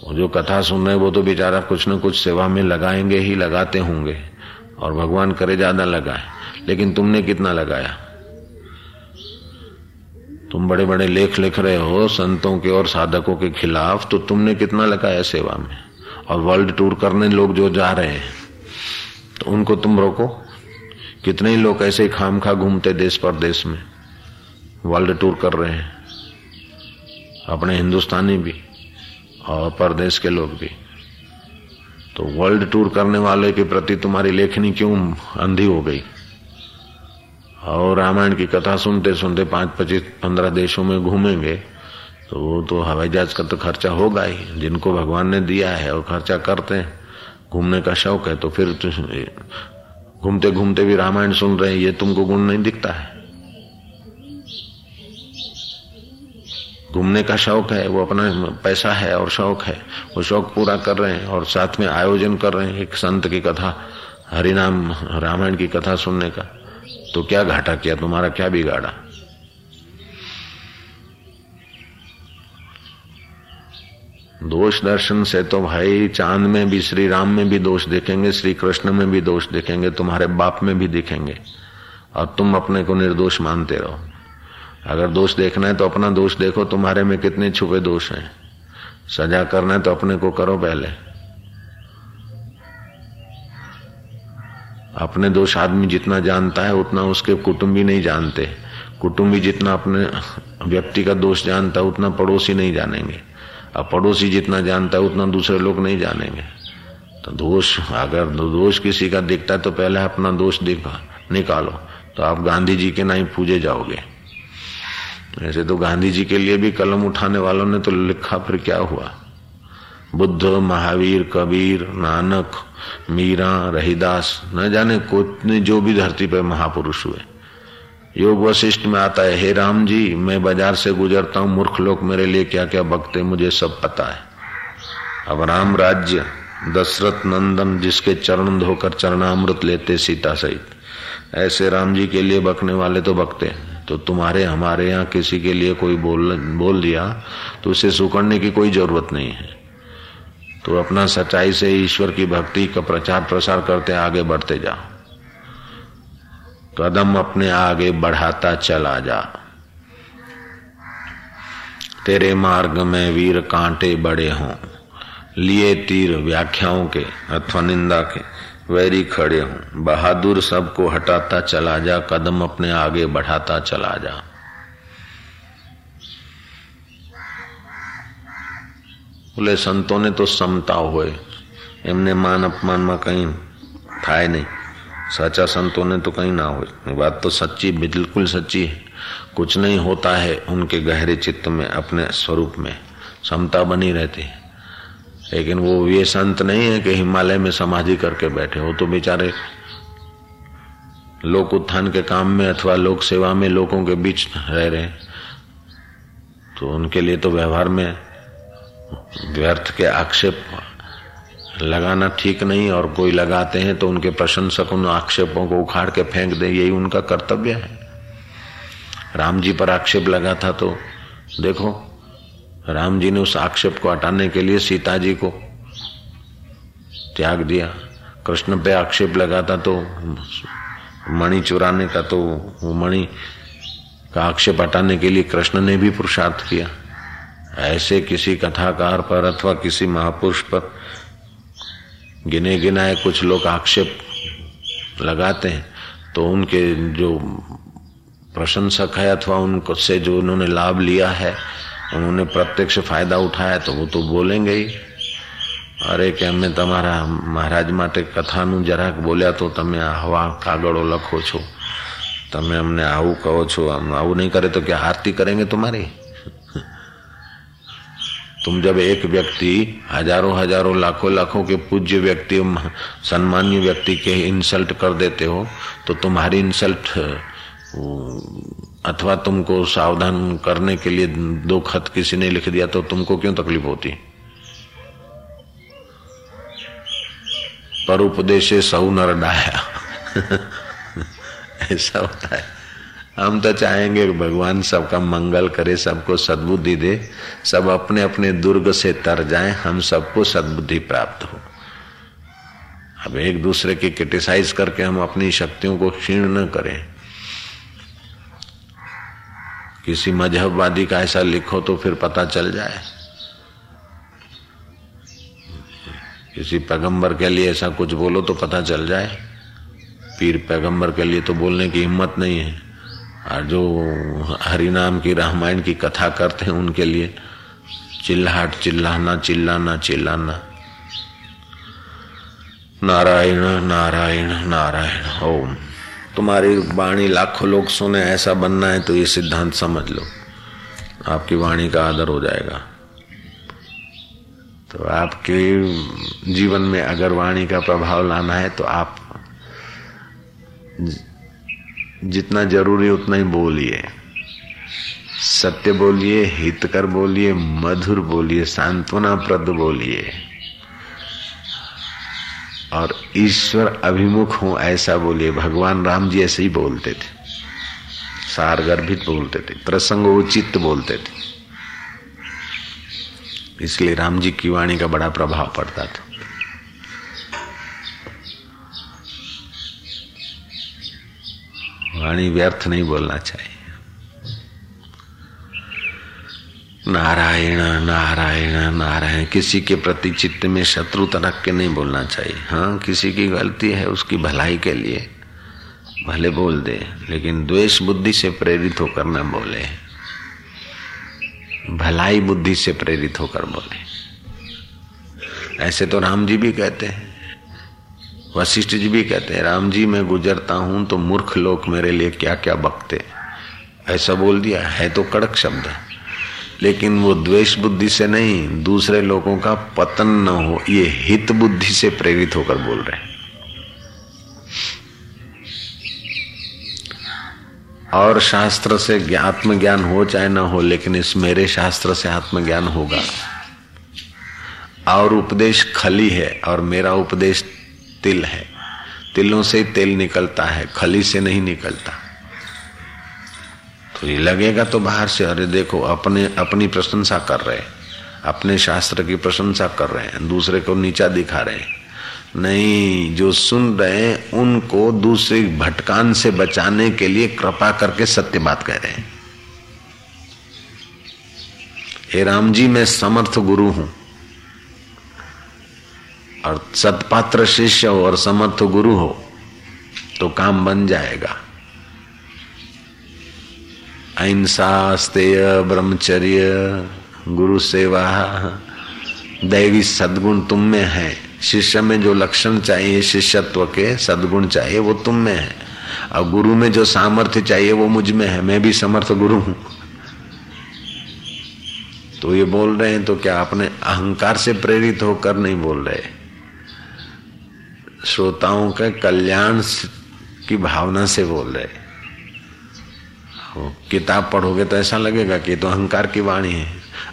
वो जो कथा सुन रहे वो तो बेचारा कुछ न कुछ सेवा में लगाएँगे ही, लगाते होंगे। और भगवान करे ज़्यादा लगाए। लेकिन तुमने कितना लगाया? तुम बड़े बड़े लेख लिख रहे हो, संतों के और साधकों के खिलाफ तो तुमने कितना लगाया सेवा में? और वर्ल्ड टूर करने लोग जो जा रहे हैं तो उनको तुम रोको? कितने ही लोग ऐसे ही खाम खा घूमते देश परदेश में वर्ल्ड टूर कर रहे हैं। अपने हिंदुस्तानी भी। और परदेश के लोग भी। तो वर्ल्ड टूर करने वाले के प्रति तुम्हारी लेखनी क्यों अंधी हो गई? और रामायण की कथा सुनते सुनते पाँच पच्चीस पंद्रह देशों में घूमेंगे तो वो तो हवाई जहाज़ का तो खर्चा होगा ही। जिनको भगवान ने दिया है और खर्चा करते हैं, घूमने का शौक है तो फिर तो घूमते घूमते भी रामायण सुन रहे हैं, ये तुमको गुण नहीं दिखता है। घूमने का शौक है, वो अपना पैसा है और शौक है। वो शौक पूरा कर रहे हैं और साथ में आयोजन कर रहे हैं एक संत की कथा, हरिनाम रामायण की कथा सुनने का। तो क्या घाटा किया? तुम्हारा क्या बिगाड़ा? दोष दर्शन से तो भाई, चाँद में भी श्री राम में भी दोष देखेंगे श्री कृष्ण में भी दोष देखेंगे, तुम्हारे बाप में भी दिखेंगे। और तुम अपने को निर्दोष मानते रहो। अगर दोष देखना है तो अपना दोष देखो, तुम्हारे में कितने छुपे दोष हैं। सजा करना है तो अपने को करो पहले। अपने दोष आदमी जितना जानता है, उतना उसके कुटुंबी नहीं जानते। कुटुंबी जितना अपने व्यक्ति का दोष जानता है, उतना पड़ोसी नहीं जानेंगे। अब पड़ोसी जितना जानता है, उतना दूसरे लोग नहीं जानेंगे। तो दोष, अगर दोष किसी का दिखता है तो पहले अपना दोष दिखा, निकालो। तो आप गांधी जी के नहीं पूजे जाओगे। ऐसे तो गांधी जी के लिए भी कलम उठाने वालों ने तो लिखा, फिर क्या हुआ? बुद्ध, महावीर, कबीर, नानक, मीरा, रहीदास, न जाने कोतने, जो भी धरती पर महापुरुष हुए। योग वशिष्ठ में आता है, हे राम जी, मैं बाज़ार से गुजरता हूँ, मूर्ख लोग मेरे लिए क्या क्या बकते मुझे सब पता है। अब राम राज्य, दशरथ नंदन, जिसके चरण धोकर चरणामृत लेते सीता सहित। ऐसे राम जी के लिए बकने वाले तो बकते तो तुम्हारे, हमारे यहाँ किसी के लिए कोई बोल बोल दिया तो उसे सुकड़ने की कोई ज़रूरत नहीं है। तो अपना सच्चाई से ईश्वर की भक्ति का प्रचार प्रसार करते आगे बढ़ते जा कदम अपने आगे बढ़ाता चला जा। तेरे मार्ग में वीर कांटे बड़े हों, लिए तीर व्याख्याओं के अथवा निंदा के। वैरी खड़े हों बहादुर सबको हटाता चला जा कदम अपने आगे बढ़ाता चला जा બોલે સંતોને તો સમતા હોય એમને માન અપમાનમાં કઈ થાય નહીં साचा संतों तो कहीं ना हो बात तो सच्ची बिल्कुल सच्ची है कुछ नहीं होता है उनके गहरे चित्त में अपने स्वरूप में समता बनी रहती है लेकिन वो ये संत नहीं है कि हिमालय में समाधि करके बैठे हो। तो बेचारे लोक उत्थान के काम में अथवा लोक सेवा में लोगों के बीच रह रहे तो उनके लिए तो व्यवहार में व्यर्थ के आक्षेप लगाना ठीक नहीं, और कोई लगाते हैं तो उनके प्रशंसक उन आक्षेपों को उखाड़ के फेंक दे, यही उनका कर्तव्य है। राम जी पर आक्षेप लगा था तो देखो राम जी ने उस आक्षेप को हटाने के लिए सीता जी को त्याग दिया। कृष्ण पे आक्षेप लगा था तो मणि चुराने का तो वो मणि का आक्षेप हटाने के लिए कृष्ण ने भी पुरुषार्थ किया। ऐसे किसी कथाकार पर अथवा किसी महापुरुष पर गिने गिनाए कुछ लोग आक्षेप लगाते हैं तो उनके जो प्रशंसक है अथवा उनको से जो उन्होंने लाभ लिया है उन्होंने प्रत्यक्ष फायदा उठाया तो वो तो बोलेंगे ही અરે કે અમે તમારા મહારાજ માટે કથાનું જરાક બોલ્યા તો તમે હવા કાગળો લખો છો તમે અમને આવું કહો છો આવું नहीं करे तो क्या आरती करेंगे तुम्हारी तुम जब एक व्यक्ति हजारों हजारों लाखों लाखों के पूज्य व्यक्ति सम्मान्य व्यक्ति के इंसल्ट कर देते हो तो तुम्हारी इंसल्ट अथवा तुमको सावधान करने के लिए दो खत किसी ने लिख दिया तो तुमको क्यों तकलीफ़ होती? पर उपदेश सऊ नर डाया। ऐसा होता है। हम तो चाहेंगे भगवान सबका मंगल करे, सबको सद्बुद्धि दे, सब अपने अपने दुर्ग से तर जाए, हम सबको सद्बुद्धि प्राप्त हो। अब एक दूसरे की क्रिटिसाइज करके हम अपनी शक्तियों को क्षीण न करें। किसी मजहबवादी का ऐसा लिखो तो फिर पता चल जाए। किसी पैगंबर के लिए ऐसा कुछ बोलो तो पता चल जाए। पीर पैगंबर के लिए तो बोलने की हिम्मत नहीं है। और जो हरिनाम की, रामायण की कथा करते हैं उनके लिए चिल्लाहट, चिल्लाना चिल्लाना चिल्लाना। नारायण नारायण नारायण, ओम। तुम्हारी वाणी लाखों लोग सुने, ऐसा बनना है तो ये सिद्धांत समझ लो। आपकी वाणी का आदर हो जाएगा। तो आपके जीवन में अगर वाणी का प्रभाव लाना है तो आप जितना ज़रूरी उतना ही बोलिए। सत्य बोलिए, हितकर बोलिए, मधुर बोलिए, सांत्वनाप्रद बोलिए। और ईश्वर अभिमुख हो, ऐसा बोलिए। भगवान राम जी ऐसे ही बोलते थे। सार गर्भित बोलते थे, प्रसंग उचित बोलते थे। इसलिए राम जी की वाणी का बड़ा प्रभाव पड़ता था। वाणी व्यर्थ नहीं बोलना चाहिए। नारायण नारायण नारायण, किसी के प्रति चित्त में शत्रु रख के नहीं बोलना चाहिए। हाँ किसी की गलती है उसकी भलाई के लिए। भले बोल दे, लेकिन द्वेष बुद्धि से प्रेरित होकर न बोले। भलाई बुद्धि से प्रेरित होकर बोले। ऐसे तो राम जी भी कहते हैं। वशिष्ठ जी भी कहते हैं, राम जी, मैं गुजरता हूँ तो मूर्ख लोग मेरे लिए क्या क्या बकते ऐसा बोल दिया, है तो कड़क शब्द है। लेकिन वो द्वेष बुद्धि से नहीं, दूसरे लोगों का पतन न हो, ये हित बुद्धि से प्रेरित होकर बोल रहे हैं। और शास्त्र से आत्मज्ञान हो चाहे ना हो, लेकिन इस मेरे शास्त्र से आत्मज्ञान होगा। और उपदेश खली है, और मेरा उपदेश तिल है। तिलों से तेल निकलता है, खली से नहीं निकलता। तो ये लगेगा तो बाहर से, अरे देखो, अपने, अपनी प्रशंसा कर रहे अपने शास्त्र की प्रशंसा कर रहे हैं, दूसरे को नीचा दिखा रहे हैं। नहीं, जो सुन रहे हैं, उनको दूसरे भटकान से बचाने के लिए कृपा करके सत्य बात कह रहे हैं। हे राम जी, मैं समर्थ गुरु हूँ। और सतपात्र शिष्य हो और समर्थ गुरु हो तो काम बन जाएगा। अहिंसा स्तेय ब्रह्मचर्य, गुरु सेवा। दैवी सदगुण तुम में है। शिष्य में जो लक्षण चाहिए, शिष्यत्व के सदगुण चाहिए, वो तुम में है। और गुरु में जो सामर्थ्य चाहिए, वो मुझमें है। मैं भी समर्थ गुरु हूँ। तो ये बोल रहे हैं तो क्या अपने अहंकार से प्रेरित होकर नहीं बोल रहे? श्रोताओं के कल्याण की भावना से बोल रहे। किताब पढ़ोगे तो ऐसा लगेगा कि तो अहंकार की वाणी है।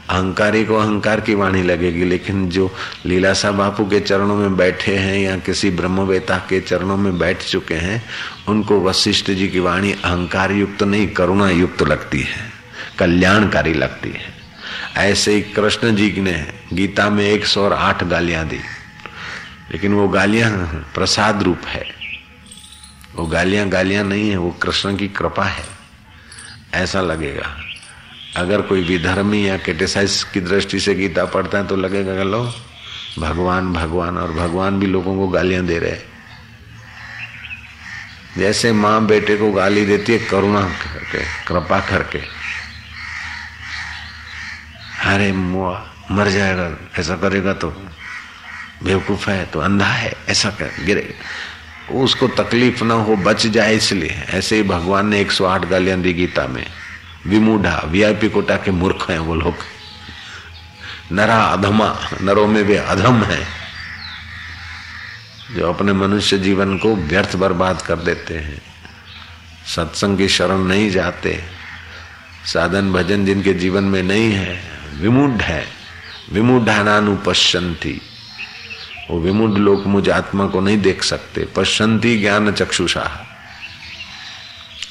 अहंकारी को अहंकार की वाणी लगेगी, लेकिन जो लीलासा बापू के चरणों में बैठे हैं या किसी ब्रह्मवेता के चरणों में बैठ चुके हैं, उनको वशिष्ठ जी की वाणी अहंकार युक्त नहीं करुणा युक्त लगती है, कल्याणकारी लगती है। ऐसे ही कृष्ण जी ने गीता में एक सौ आठ गालियाँ दी। लेकिन वो गालियाँ प्रसाद रूप है। वो गालियाँ गालियाँ नहीं है, वो कृष्ण की कृपा है। ऐसा लगेगा। अगर कोई विधर्मी या क्रिटिसाइज की दृष्टि से गीता पढ़ता है तो लगेगा कि लो, भगवान भगवान और भगवान भी लोगों को गालियाँ दे रहे हैं। जैसे माँ बेटे को गाली देती है करुणा करके, कृपा करके। अरे, मुआ, मर जाएगा, ऐसा करेगा तो बेवकूफ़ है तो अंधा है, ऐसा कर गिरे उसको तकलीफ़ ना हो, बच जाए इसलिए। ऐसे ही भगवान ने 108 गालियाँ दी गीता में। विमूढ़ा वीआईपी कोटा के मूर्ख हैं वो लोग। नरा अधमा, नरों में वे अधम है। जो अपने मनुष्य जीवन को व्यर्थ बर्बाद कर देते हैं। सत्संग की शरण नहीं जाते। साधन भजन जिनके जीवन में नहीं है, विमूढ़ है। विमूढ़ानुपश्यंती वो विमुड लोग मुझ आत्मा को नहीं देख सकते। पश्चंती ज्ञान चक्षुषा।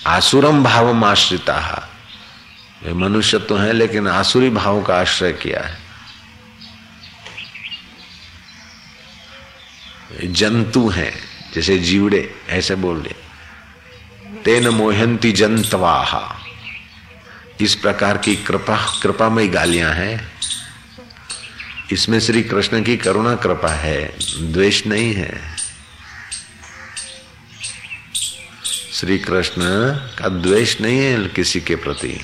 आसुरम भाव आश्रिता। वे मनुष्य तो है, लेकिन आसुरी भाव का आश्रय किया है। जंतु हैं, जैसे जीवड़े, ऐसे बोल दे तेन मोहंती जंतवाहा इस प्रकार की कृपा कृपामय गालियाँ हैं। इसमें श्री कृष्ण की करुणा कृपा है? द्वेष नहीं है। श्री कृष्ण का द्वेष नहीं है किसी के प्रति।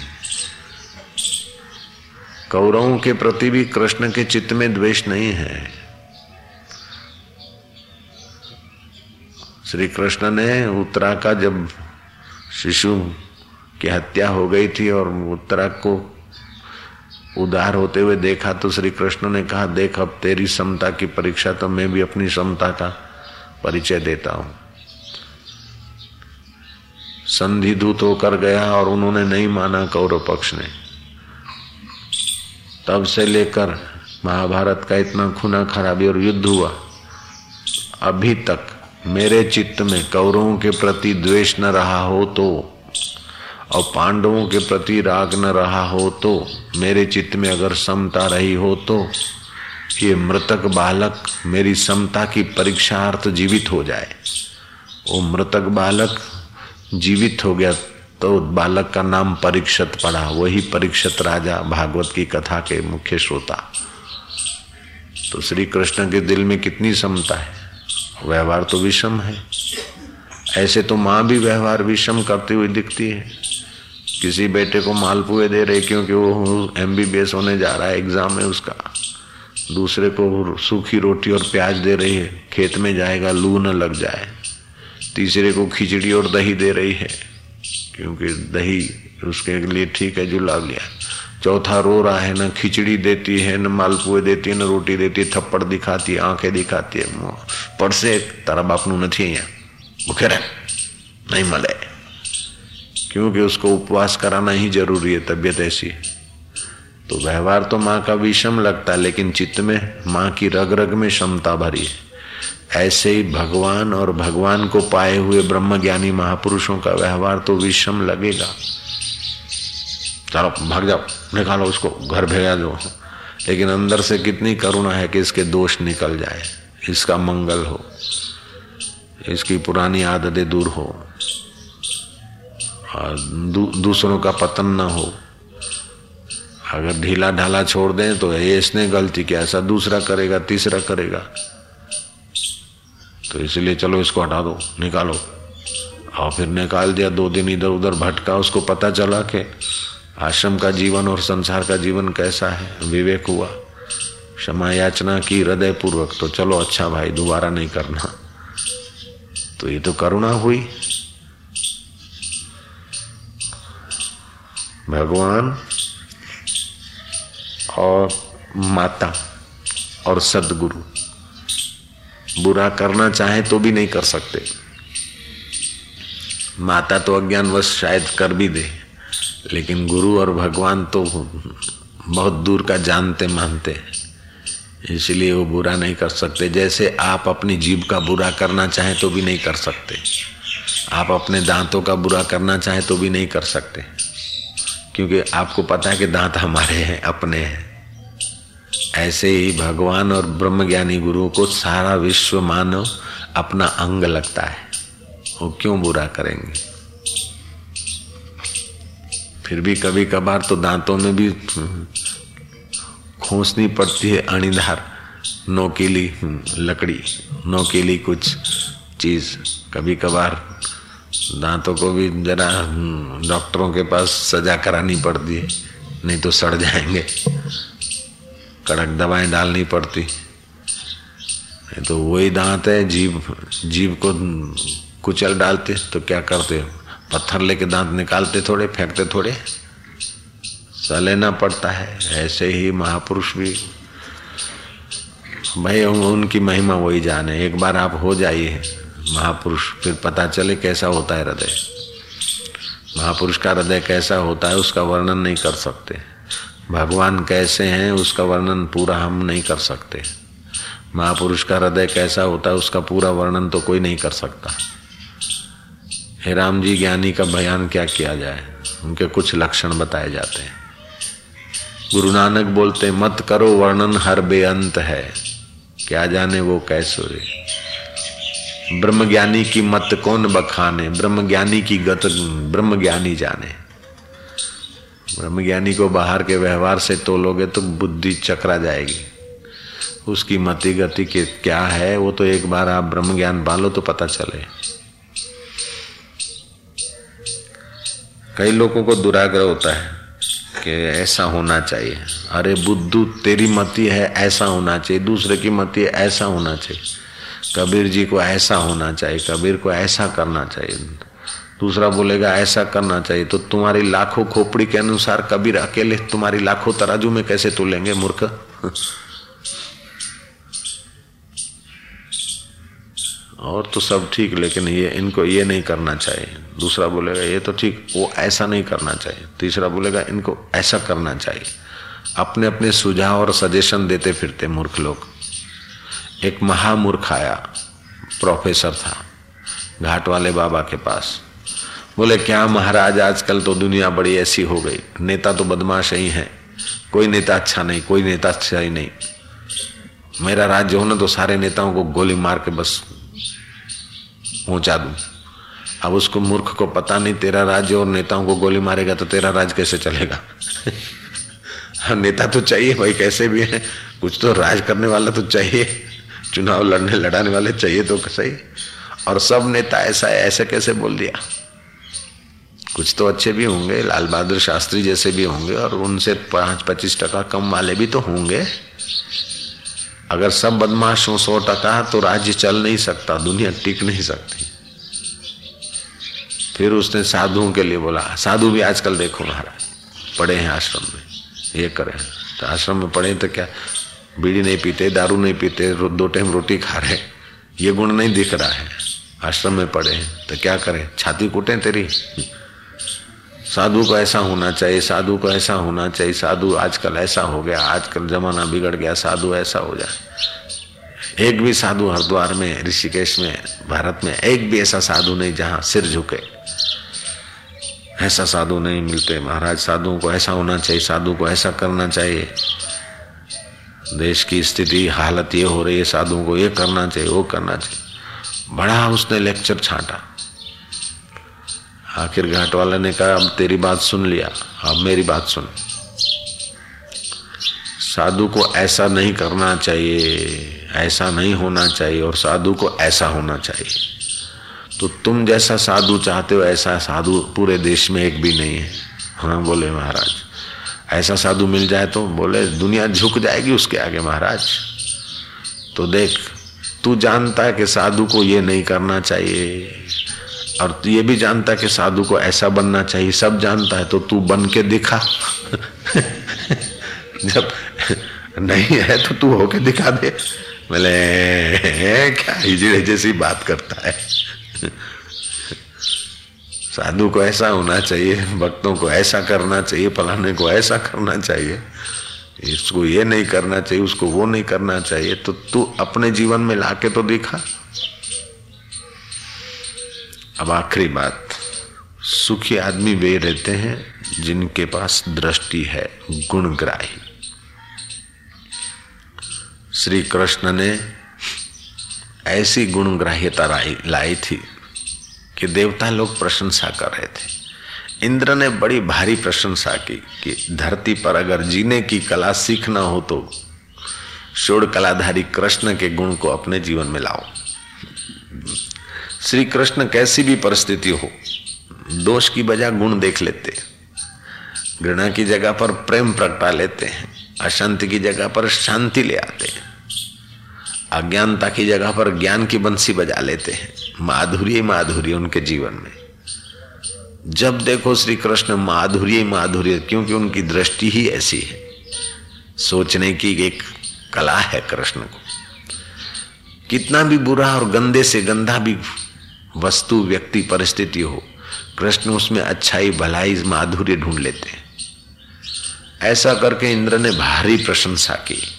कौरवों के प्रति भी कृष्ण के चित्त में द्वेष नहीं है। श्री कृष्ण ने उत्तरा का जब शिशु की हत्या हो गई थी और उत्तरा को उदार होते हुए देखा तो श्री कृष्ण ने कहा, देख, अब तेरी समता की परीक्षा तो मैं भी अपनी समता का परिचय देता हूँ। संधि दूत होकर गया और उन्होंने नहीं माना कौरव पक्ष ने। तब से लेकर महाभारत का इतना खुना खराबी और युद्ध हुआ। अभी तक मेरे चित्त में कौरवों के प्रति द्वेष न रहा हो तो और पांडवों के प्रति राग न रहा हो तो मेरे चित्त में अगर समता रही हो तो ये मृतक बालक मेरी समता की परीक्षार्थ जीवित हो जाए। वो मृतक बालक, जीवित हो गया तो बालक का नाम परीक्षत पड़ा, वही परीक्षत राजा भागवत की कथा के मुख्य श्रोता। तो श्री कृष्ण के दिल में कितनी समता है? व्यवहार तो विषम है। ऐसे तो माँ भी व्यवहार विषम करती हुई दिखती है। किसी बेटे को मालपुए दे रहे क्योंकि वो एम होने जा रहा है एग्जाम है उसका दूसरे को सूखी रोटी और प्याज दे रही है खेत में जाएगा लू न लग जाए तीसरे को खिचड़ी और दही दे रही है क्योंकि दही उसके लिए ठीक है जुला लिया चौथा रो रहा है ना खिचड़ी देती है न मालपुए देती है न रोटी देती है थप्पड़ दिखाती है आंखें दिखाती है પડશે તારા બાપનું નથી અહીંયા ભૂખે રહે नहीं मले क्योंकि उसको उपवास कराना ही ज़रूरी है, तबीयत ऐसी है। तो व्यवहार तो माँ का विषम लगता है, लेकिन चित्त में माँ की रग रग में क्षमता भरी है। ऐसे ही भगवान और भगवान को पाए हुए ब्रह्म ज्ञानी महापुरुषों का व्यवहार तो विषम लगेगा। चलो, भाग जाओ, निकालो उसको, घर भेजा दो। लेकिन अंदर से कितनी करुणा है कि इसके दोष निकल जाए, इसका मंगल हो, इसकी पुरानी आदतें दूर हो। और दूसरों का पतन ना हो। अगर ढीला ढाला छोड़ दें तो ये इसने गलती किया, ऐसा दूसरा करेगा, तीसरा करेगा। तो इसलिए चलो इसको हटा दो, निकालो। और फिर निकाल दिया, दो दिन इधर उधर भटका, उसको पता चला कि आश्रम का जीवन और संसार का जीवन कैसा है। विवेक हुआ। क्षमा याचना की हृदय पूर्वक तो चलो अच्छा भाई, दोबारा नहीं करना। तो ये तो करुणा हुई। भगवान और माता और सदगुरु। बुरा करना चाहे तो भी नहीं कर सकते। माता तो अज्ञानवश शायद कर भी दे, लेकिन गुरु और भगवान तो बहुत दूर का जानते मानते इसलिए वो बुरा नहीं कर सकते। जैसे आप अपनी जीव का बुरा करना चाहें तो भी नहीं कर सकते। आप अपने दांतों का बुरा करना चाहें तो भी नहीं कर सकते। क्योंकि आपको पता है कि दांत हमारे हैं, अपने हैं। ऐसे ही भगवान और ब्रह्मज्ञानी गुरु को सारा विश्व मानव अपना अंग लगता है। वो क्यों बुरा करेंगे? फिर भी कभी कभार तो दांतों में भी खोसनी पड़ती है, अणिधार, नोकीली लकड़ी, नोकीली कुछ चीज़। कभी कभार दांतों को भी जरा डॉक्टरों के पास सजा करानी पड़ती है, नहीं तो सड़ जाएँगे। कड़क दवाएँ डालनी पड़ती। नहीं तो वही दांत है जीव जीव को कुचल डालते तो क्या करते पत्थर लेके दांत निकालते थोड़े, फेंकते थोड़े। लेना पड़ता है, ऐसे ही महापुरुष भी। भाई उनकी महिमा वही जाने, एक बार आप हो जाइए। महापुरुष। फिर पता चले कैसा होता है हृदय। महापुरुष का हृदय कैसा होता है, उसका वर्णन नहीं कर सकते। भगवान कैसे हैं, उसका वर्णन पूरा हम नहीं कर सकते। महापुरुष का हृदय कैसा होता है, उसका पूरा वर्णन तो कोई नहीं कर सकता। हे राम जी, ज्ञानी का बयान क्या किया जाए? उनके कुछ लक्षण बताए जाते हैं। गुरु नानक बोलते, मत करो वर्णन, हर बेअंत है। क्या जाने वो कैसे ब्रह्म ज्ञानी की मत कौन बखाने? ब्रह्म ज्ञानी की गत ब्रह्म ज्ञानी जाने। ब्रह्म ज्ञानी को बाहर के व्यवहार से तोलोगे तो बुद्धि चकरा जाएगी। उसकी मति गति के क्या है, वो तो एक बार आप ब्रह्म ज्ञान पालो तो पता चले। कई लोगों को दुराग्रह होता है कि ऐसा होना चाहिए। अरे बुद्धू, तेरी मति है ऐसा होना चाहिए, दूसरे की मति है ऐसा होना चाहिए। कबीर जी को ऐसा होना चाहिए, कबीर को ऐसा करना चाहिए। दूसरा बोलेगा, ऐसा करना चाहिए। तो तुम्हारी लाखों खोपड़ी के अनुसार कबीर अकेले तुम्हारी लाखों तराजू में कैसे तोलेंगे, मूर्ख? और तो सब ठीक, लेकिन ये, इनको ये नहीं करना चाहिए। दूसरा बोलेगा, ये तो ठीक, वो ऐसा नहीं करना चाहिए। तीसरा बोलेगा, इनको ऐसा करना चाहिए। अपने अपने सुझाव और सजेशन देते फिरते मूर्ख लोग। एक महामूर्ख आया प्रोफेसर था घाट वाले बाबा के पास। बोले, क्या महाराज, आजकल तो दुनिया बड़ी ऐसी हो गई। नेता तो बदमाश ही है। कोई नेता अच्छा नहीं, कोई नेता अच्छा ही नहीं। मेरा राज्य हो ना तो सारे नेताओं को गोली मार के बस पहुँचा दू। अब उसको मूर्ख को पता नहीं, तेरा राज्य और नेताओं को गोली मारेगा तो तेरा राज कैसे चलेगा? नेता तो चाहिए भाई, कैसे भी है। कुछ तो राज करने वाला तो चाहिए। चुनाव लड़ने, लड़ाने वाले चाहिए तो सही। और सब नेता ऐसा है, ऐसे कैसे बोल दिया? कुछ तो अच्छे भी होंगे, लाल बहादुर शास्त्री जैसे भी होंगे और उनसे पाँच, पच्चीस टका कम वाले भी तो होंगे। अगर सब बदमाश हो सौ टका तो राज्य चल नहीं सकता, दुनिया टिक नहीं सकती। फिर उसने साधुओं के लिए बोला, साधु भी आजकल देखो महाराज पड़े हैं आश्रम में, ये करें। तो आश्रम में पड़े तो क्या? बीड़ी नहीं पीते, दारू नहीं पीते दो टाइम रोटी खा रहे ये गुण नहीं दिख रहा है। आश्रम में पड़े हैं तो क्या करें? छाती कूटे तेरी? साधु को ऐसा होना चाहिए, साधु को ऐसा होना चाहिए, साधु आजकल ऐसा हो गया, आजकल जमाना बिगड़ गया, साधु ऐसा हो जाए। एक भी साधु हरिद्वार में, ऋषिकेश में, भारत में, एक भी ऐसा साधु नहीं जहाँ सिर झुके। ऐसा साधु नहीं मिलते। महाराज, साधुओं को ऐसा होना चाहिए, साधु को ऐसा करना चाहिए। देश की स्थिति, हालत ये हो रही है, साधुओं को ये करना चाहिए, वो करना चाहिए। बड़ा उसने लेक्चर छाटा। आखिर घाट वाले ने कहा, अब तेरी बात सुन लिया, अब मेरी बात सुन। साधु को ऐसा नहीं करना चाहिए, ऐसा नहीं होना चाहिए, और साधु को ऐसा होना चाहिए। तो तुम जैसा साधु चाहते हो, ऐसा साधु पूरे देश में एक भी नहीं है। हाँ बोले महाराज। ऐसा साधु मिल जाए तो बोले, दुनिया झुक जाएगी उसके आगे महाराज। तो देख, तू जानता है कि साधु को ये नहीं करना चाहिए, और ये भी जानता है कि साधु को ऐसा बनना चाहिए, सब जानता है तो तू बन के दिखा। जब नहीं है तो तू होके दिखा दे। बोले क्या हिजड़े जैसी बात करता है? साधु को ऐसा होना चाहिए, भक्तों को ऐसा करना चाहिए, फलाने को ऐसा करना चाहिए। इसको ये नहीं करना चाहिए, उसको वो नहीं करना चाहिए। तो तू अपने जीवन में लाके तो दिखा। अब आखिरी बात, सुखी आदमी वे रहते हैं जिनके पास दृष्टि है, गुणग्राही। श्री कृष्ण ने ऐसी गुणग्राह्यता लाई थी। कि देवता लोग प्रशंसा कर रहे थे। इंद्र ने बड़ी भारी प्रशंसा की कि धरती पर अगर जीने की कला सीखना हो तो शोड़ कलाधारी कृष्ण के गुण को अपने जीवन में लाओ। श्री कृष्ण कैसी भी परिस्थिति हो, दोष की बजाय गुण देख लेते घृणा की जगह पर प्रेम प्रगटा लेते हैं, अशांति की जगह पर शांति ले आते हैं। अज्ञानता की जगह पर ज्ञान की बंसी बजा लेते हैं। माधुर्य माधुर्य उनके जीवन में। जब देखो श्री कृष्ण माधुर्य माधुर्य क्योंकि उनकी दृष्टि ही ऐसी है। सोचने की एक कला है कृष्ण को। कितना भी बुरा और गंदे से गंदा भी वस्तु, व्यक्ति, परिस्थिति हो, कृष्ण उसमें अच्छाई, भलाई माधुर्य ढूंढ लेते हैं। ऐसा करके इंद्र ने भारी प्रशंसा की।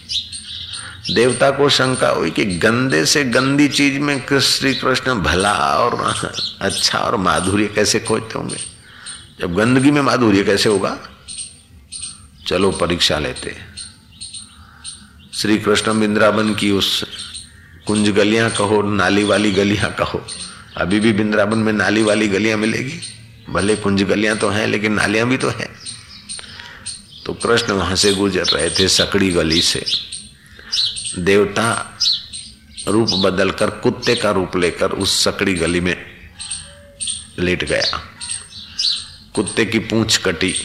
देवता को शंका हुई कि गंदे से गंदी चीज़ में श्री कृष्ण भला और अच्छा और माधुर्य कैसे खोजते होंगे? जब गंदगी में माधुर्य कैसे होगा? चलो परीक्षा लेते श्री कृष्ण बिंद्रावन की उस कुंज गलियाँ कहो, नाली वाली गलियाँ कहो। अभी भी बिंद्रावन में नाली वाली गलियाँ मिलेगी। भले कुंज गलियाँ तो हैं, लेकिन नालियाँ भी तो हैं। तो कृष्ण वहाँ से गुजर रहे थे सकड़ी गली से। देवता रूप बदलकर, कुत्ते का रूप लेकर उस सकड़ी गली में लेट गया। कुत्ते की पूंछ कटी।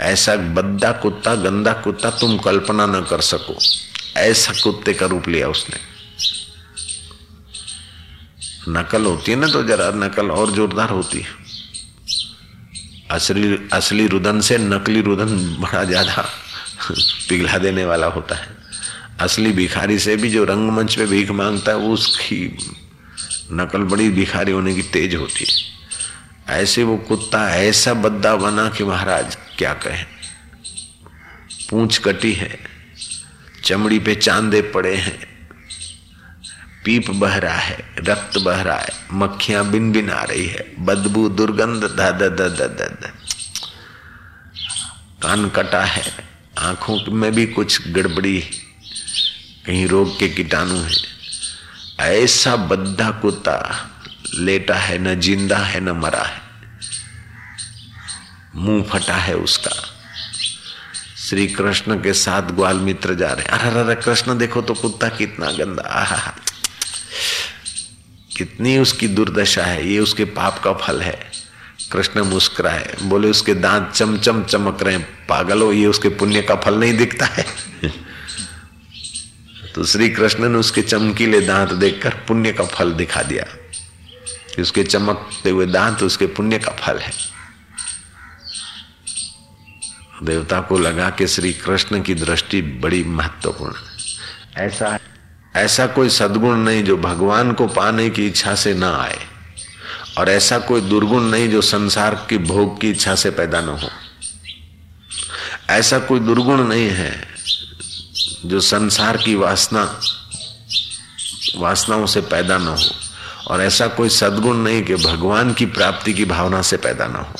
ऐसा बद्दा कुत्ता, गंदा कुत्ता तुम कल्पना न कर सको। ऐसा कुत्ते का रूप लिया उसने। नकल होती है ना तो जरा नकल और जोरदार होती है। असली असली रुदन से नकली रुदन बड़ा ज़्यादा पिघला देने वाला होता है। असली भिखारी से भी जो रंगमंच पे भीख माँगता है वो उसकी नकल बड़ी भिखारी होने की तेज होती है। ऐसे वो कुत्ता, ऐसा बद्दा बना कि महाराज, क्या कहे? पूंछ कटी है, चमड़ी पे चांदे पड़े हैं, पीप बह रहा है, रक्त बह रहा है, मक्खियाँ बिन बिन आ रही है, बदबू, दुर्गंध, द द द द द द। कान कटा है, आँखों में भी कुछ गड़बड़ी कहीं रोग के कीटाणु है। ऐसा बद्धा कुत्ता लेटा है, न ज़िंदा है, न मरा है। मुँह फटा है उसका। श्री कृष्ण के साथ ग्वाल मित्र जा रहे अरे अरे, कृष्ण, देखो तो कुत्ता कितना गंदा। आहा कितनी उसकी दुर्दशा है, ये उसके पाप का फल है। कृष्ण मुस्कुराए, बोले, उसके दांत चमचम चमक रहे हैं। पागल हो, ये उसके पुण्य का फल नहीं दिखता है। तो श्री कृष्ण ने उसके चमकीले दांत देखकर पुण्य का फल दिखा दिया। उसके चमकते हुए दांत उसके पुण्य का फल है। देवता को लगा कि श्री कृष्ण की दृष्टि बड़ी महत्वपूर्ण ऐसा ऐसा कोई सदगुण नहीं जो भगवान को पाने की इच्छा से ना आए। और ऐसा कोई दुर्गुण नहीं जो संसार की भोग की इच्छा से पैदा न हो। ऐसा कोई दुर्गुण नहीं है जो संसार की वासना, वासनाओं से पैदा न हो। और ऐसा कोई सदगुण नहीं कि भगवान की प्राप्ति की भावना से पैदा न हो।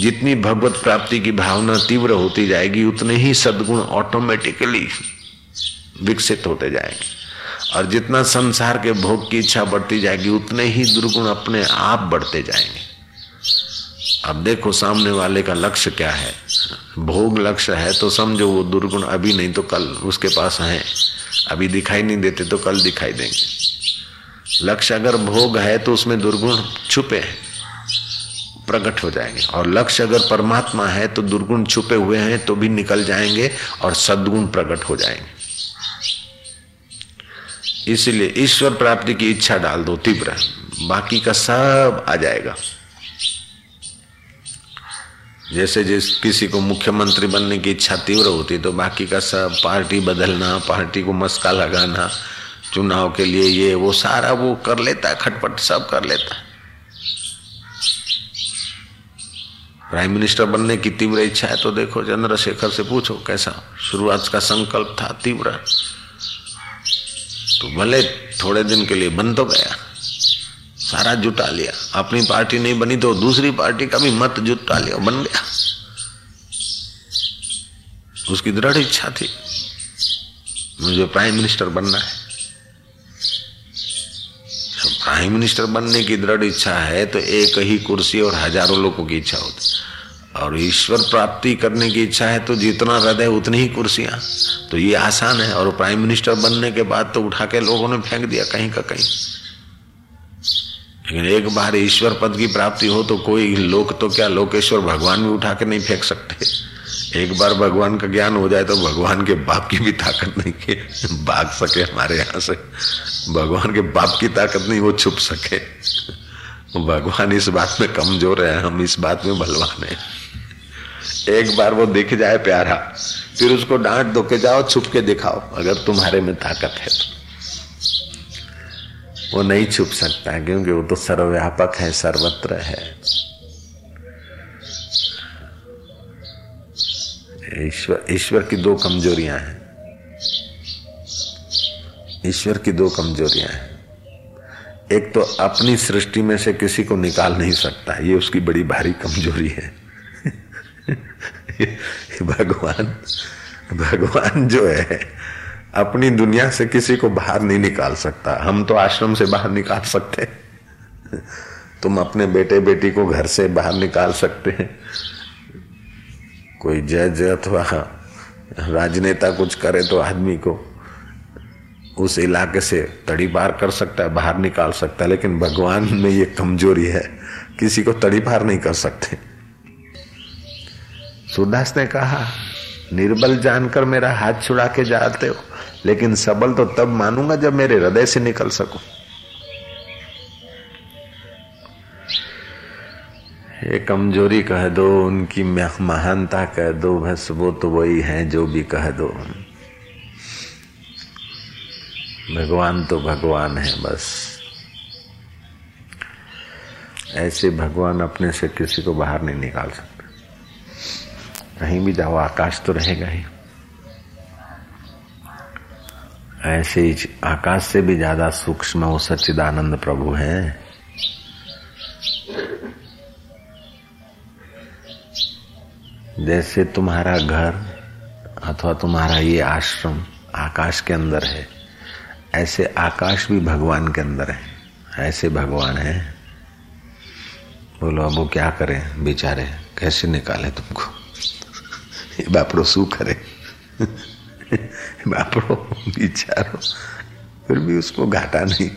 जितनी भगवत प्राप्ति की भावना तीव्र होती जाएगी, उतने ही सदगुण ऑटोमेटिकली विकसित होते जाएँगे। और जितना संसार के भोग की इच्छा बढ़ती जाएगी, उतने ही दुर्गुण अपने आप बढ़ते जाएँगे। अब देखो सामने वाले का लक्ष्य क्या है? भोग लक्ष्य है तो समझो वो दुर्गुण अभी नहीं तो कल उसके पास है। अभी दिखाई नहीं देते तो कल दिखाई देंगे। लक्ष्य अगर भोग है तो उसमें दुर्गुण छुपे हैं, प्रकट हो जाएँगे। और लक्ष्य अगर परमात्मा है तो दुर्गुण छुपे हुए हैं तो भी निकल जाएँगे और सद्गुण प्रकट हो जाएँगे। इसलिए ईश्वर प्राप्ति की इच्छा डाल दो तीव्र। बाकी का सब आ जाएगा। जैसे जिस किसी को मुख्यमंत्री बनने की इच्छा तीव्र होती तो बाकी का सब पार्टी बदलना, पार्टी को मस्का लगाना, चुनाव के लिए ये, वो सारा वो कर लेता है, खटपट सब कर लेता है। प्राइम मिनिस्टर बनने की तीव्र इच्छा है तो देखो, चंद्रशेखर से पूछो, कैसा? शुरुआत का संकल्प था तीव्र। तो भले थोड़े दिन के लिए बन तो गया। सारा जुटा लिया। अपनी पार्टी नहीं बनी तो दूसरी पार्टी का भी मत जुटा लिया, बन गया। उसकी दृढ़ इच्छा थी, मुझे प्राइम मिनिस्टर बनना है। प्राइम मिनिस्टर बनने की दृढ़ इच्छा है तो एक ही कुर्सी और हज़ारों लोगों की इच्छा होती और ईश्वर प्राप्ति करने की इच्छा है तो जितना हृदय, उतनी ही कुर्सियाँ। तो ये आसान है, और प्राइम मिनिस्टर बनने के बाद तो उठा के लोगों ने फेंक दिया कहीं का कहीं। लेकिन एक बार ईश्वर पद की प्राप्ति हो तो कोई लोक तो क्या लोकेश्वर भगवान भी उठा के नहीं फेंक सकते? एक बार भगवान का ज्ञान हो जाए तो भगवान के बाप की भी ताकत नहीं के भाग सके हमारे यहाँ से। भगवान के बाप की ताकत नहीं, वो छुप सके। भगवान इस बात में कमज़ोर है, हम इस बात में बलवान है। एक बार वो दिख जाए प्यारा, फिर उसको डांट दो के जाओ छुप के दिखाओ, अगर तुम्हारे में ताकत है तो। वो नहीं छुप सकता क्योंकि वो तो सर्वव्यापक है, सर्वत्र है। ईश्वर ईश्वर की दो कमजोरियाँ हैं। ईश्वर की दो कमजोरियाँ हैं। एक तो अपनी सृष्टि में से किसी को निकाल नहीं सकता ये उसकी बड़ी भारी कमज़ोरी है। भगवान भगवान जो है अपनी दुनिया से किसी को बाहर नहीं निकाल सकता। हम तो आश्रम से बाहर निकाल सकते तुम अपने बेटे बेटी को घर से बाहर निकाल सकते हैं। कोई जज अथवा राजनेता कुछ करे तो आदमी को उस इलाके से तड़ी पार कर सकता है, बाहर निकाल सकता है, लेकिन भगवान में ये कमज़ोरी है। किसी को तड़ी पार नहीं कर सकते। सूरदास ने कहा, निर्बल जानकर मेरा हाथ छुड़ा के जाते हो। लेकिन सबल तो तब मानूँगा जब मेरे हृदय से निकल सकूँ। ये कमज़ोरी कह दो, उनकी महानता कह दो, बस वो तो वही है जो भी कह दो। भगवान तो भगवान है बस। ऐसे भगवान अपने से किसी को बाहर नहीं निकाल सकते। कहीं भी जाओ, आकाश तो रहेगा ही। ऐसे ही आकाश से भी ज़्यादा सूक्ष्म वो सच्चिदानंद प्रभु है। जैसे तुम्हारा घर अथवा तुम्हारा ये आश्रम आकाश के अंदर है, ऐसे आकाश भी भगवान के अंदर है। ऐसे भगवान है। बोलो, अब वो क्या करें? बेचारे, कैसे निकाले तुमको? ये बापड़ो शू करे। बापड़ो बिचारो फिर भी उसको घाटा नहीं,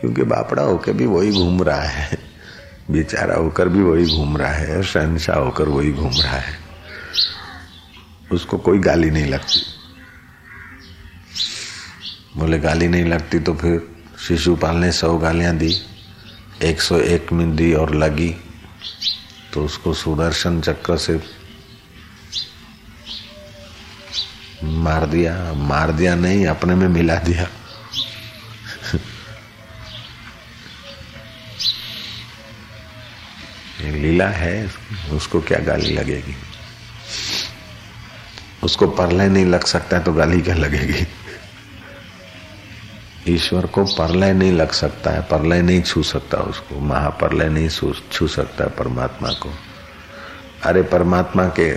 क्योंकि बापड़ा होकर भी वही घूम रहा है। बेचारा होकर भी वही घूम रहा है और शहनशाह होकर वही घूम रहा है। उसको कोई गाली नहीं लगती। बोले, गाली नहीं लगती तो फिर शिशुपाल ने सौ गालियाँ दी, एक सौ एक में दी और लगी। तो उसको सुदर्शन चक्र से मार दिया मार दिया नहीं, अपने में मिला दिया। लीला है, उसको क्या गाली लगेगी? उसको परलय नहीं लग सकता तो गाली क्या लगेगी? ईश्वर को परलय नहीं लग सकता है परलय नहीं छू सकता उसको महाप्रलय नहीं छू सकता परमात्मा को। अरे परमात्मा के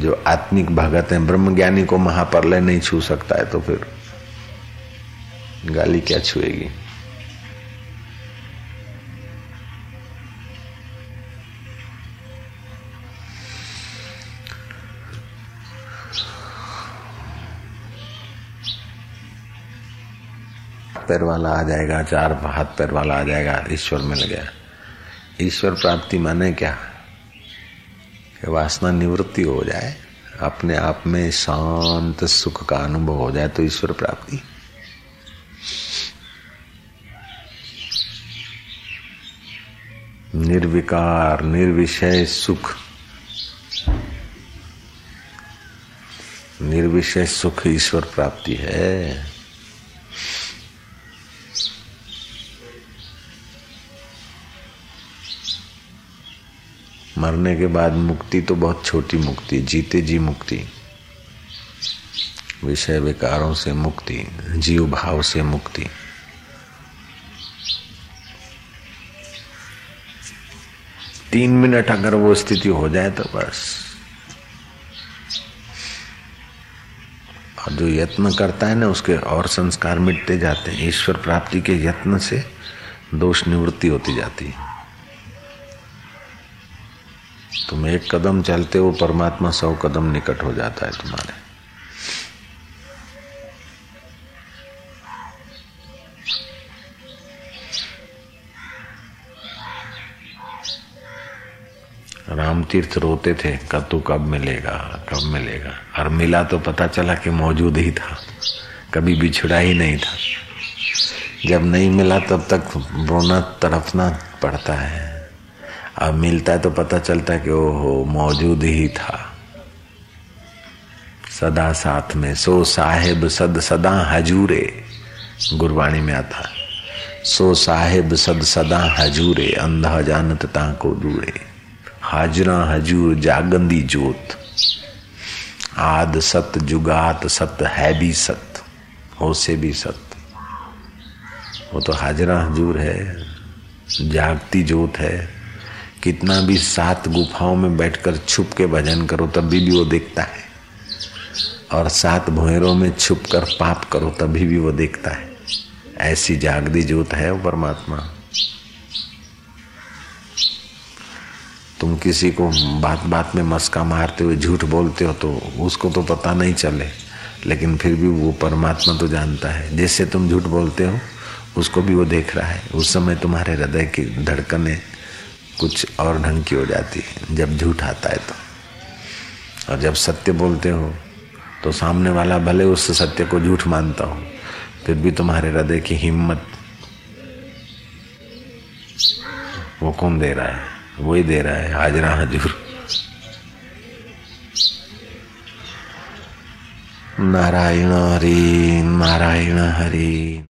जो आत्मिक भगत हैं ब्रह्म ज्ञानी को महाप्रलय नहीं छू सकता है तो फिर गाली क्या छुएगी? पैर वाला आ जाएगा, चार हाथ पैर वाला आ जाएगा, ईश्वर मिल गया। ईश्वर प्राप्ति माने क्या? वासना निवृत्ति हो जाए, अपने आप में शांत सुख का अनुभव हो जाए तो ईश्वर प्राप्ति। निर्विकार, निर्विषय सुख। निर्विषय सुख ईश्वर प्राप्ति है। मरने के बाद मुक्ति तो बहुत छोटी मुक्ति, जीते जी मुक्ति। विषय विकारों से मुक्ति, जीव भाव से मुक्ति। तीन मिनट अगर वो स्थिति हो जाए तो बस। और जो यत्न करता है ना, उसके और संस्कार मिटते जाते हैं। ईश्वर प्राप्ति के यत्न से दोष निवृत्ति होती जाती है। तुम एक कदम चलते हो, परमात्मा सौ कदम निकट हो जाता है तुम्हारे। राम तीर्थ रोते थे, कब तू कब मिलेगा कब मिलेगा। और मिला तो पता चला कि मौजूद ही था, कभी बिछड़ा ही नहीं था। जब नहीं मिला, तब तक रोना तरफना पड़ता है। अब मिलता है तो पता चलता है कि ओहो, मौजूद ही था। सदा साथ में, सो साहेब सद सदा हजूरे। गुरबाणी में आता सो साहेब सद सदा हजूरे, अंधा जानत को दूरे। हाजरा हजूर जागंदी जोत। आद सत जुगात सत है भी सत हो से भी सत। वो तो हाजरा हजूर है, जागती जोत है। कितना भी सात गुफाओं में बैठकर छुप के भजन करो, तभी भी वो देखता है। और सात भुएरों में छुप कर पाप करो, तभी भी वो देखता है। ऐसी जागदी जोत है वो परमात्मा। तुम किसी को बात बात में मस्का मारते हुए, झूठ बोलते हो तो उसको तो पता नहीं चले, लेकिन फिर भी वो परमात्मा तो जानता है। जैसे तुम झूठ बोलते हो, उसको भी वो देख रहा है। उस समय तुम्हारे हृदय की धड़कने कुछ और ढंग की हो जाती है, जब झूठ आता है तो। और जब सत्य बोलते हो तो सामने वाला भले उस सत्य को झूठ मानता हो, फिर भी तुम्हारे हृदय की हिम्मत वो कौन दे रहा है? वही दे रहा है हाजरा हजूर नारायण हरि नारायण हरि